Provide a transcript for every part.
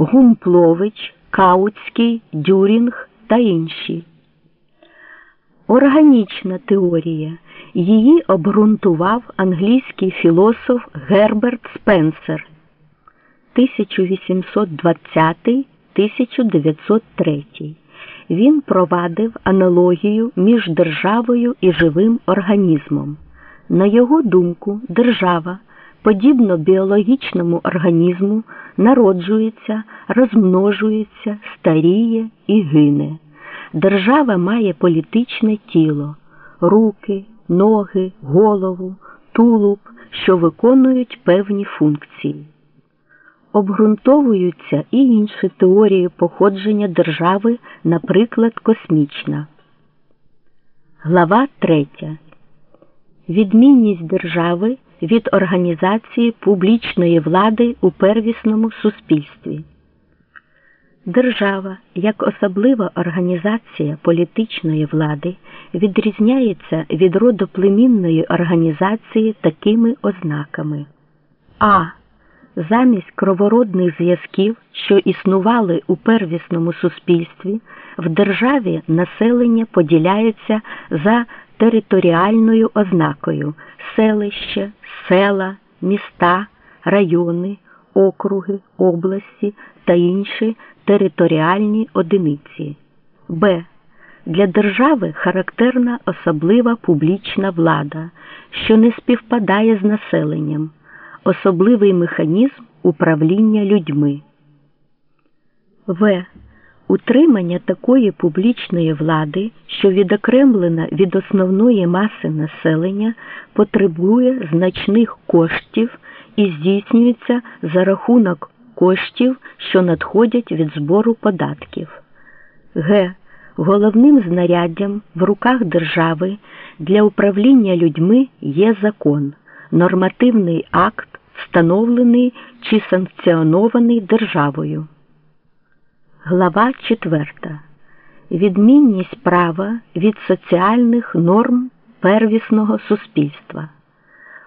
Гумплович, Каутський, Дюрінг та інші. Органічна теорія. Її обґрунтував англійський філософ Герберт Спенсер 1820-1903. Він провадив аналогію між державою і живим організмом. На його думку, держава, подібно біологічному організму, народжується, розмножується, старіє і гине. Держава має політичне тіло, руки, ноги, голову, тулуб, що виконують певні функції. Обґрунтовуються і інші теорії походження держави, наприклад, космічна. Глава 3. Відмінність держави від організації публічної влади у первісному суспільстві. Держава як особлива організація політичної влади відрізняється від родоплемінної організації такими ознаками а. Замість кровородних зв'язків, що існували у первісному суспільстві, в державі населення поділяється за територіальною ознакою селище, села, міста, райони, округи, області та інші територіальні одиниці. Б. Для держави характерна особлива публічна влада, що не співпадає з населенням, особливий механізм управління людьми. В. Утримання такої публічної влади, що відокремлена від основної маси населення, потребує значних коштів і здійснюється за рахунок коштів, що надходять від збору податків. Г. Головним знаряддям в руках держави для управління людьми є закон, нормативний акт, встановлений чи санкціонований державою. Глава 4. Відмінність права від соціальних норм первісного суспільства.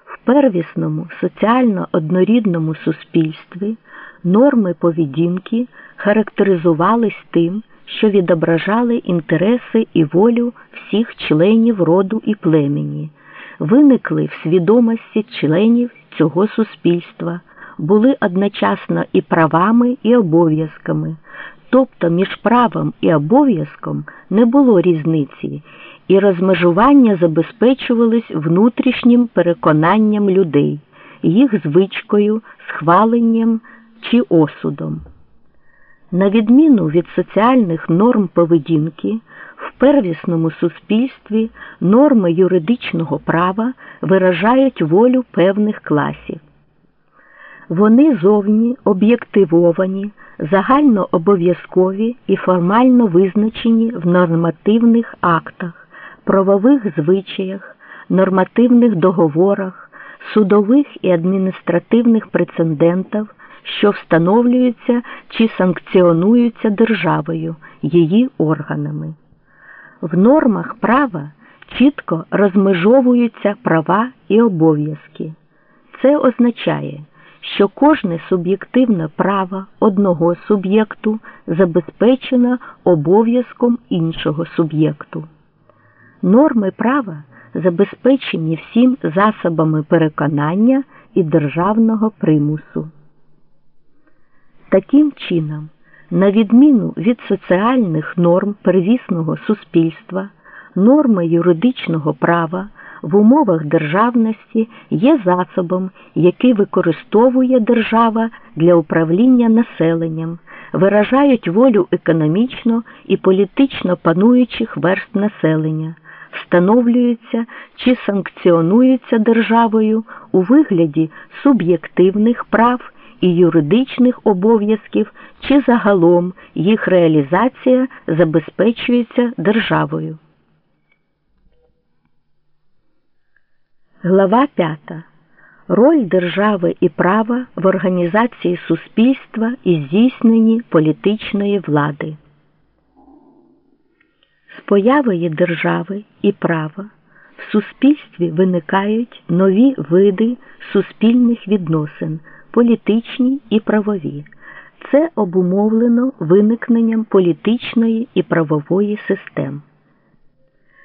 В первісному соціально однорідному суспільстві норми поведінки характеризувались тим, що відображали інтереси і волю всіх членів роду і племені, виникли в свідомості членів цього суспільства, були одночасно і правами, і обов'язками. Тобто між правом і обов'язком не було різниці, і розмежування забезпечувались внутрішнім переконанням людей, їх звичкою, схваленням чи осудом. На відміну від соціальних норм поведінки, в первісному суспільстві норми юридичного права виражають волю певних класів. Вони зовні об'єктивовані, загально обов'язкові і формально визначені в нормативних актах, правових звичаях, нормативних договорах, судових і адміністративних прецедентах, що встановлюються чи санкціонуються державою, її органами. В нормах права чітко розмежовуються права і обов'язки. Це означає, що кожне суб'єктивне право одного суб'єкту забезпечено обов'язком іншого суб'єкту. Норми права забезпечені всім засобами переконання і державного примусу. Таким чином, на відміну від соціальних норм первісного суспільства, норми юридичного права в умовах державності є засобом, який використовує держава для управління населенням, виражають волю економічно і політично пануючих верст населення, встановлюються чи санкціонуються державою у вигляді суб'єктивних прав і юридичних обов'язків чи загалом їх реалізація забезпечується державою. Глава 5. Роль держави і права в організації суспільства і здійсненні політичної влади. З появою держави і права в суспільстві виникають нові види суспільних відносин, політичні і правові. Це обумовлено виникненням політичної і правової систем.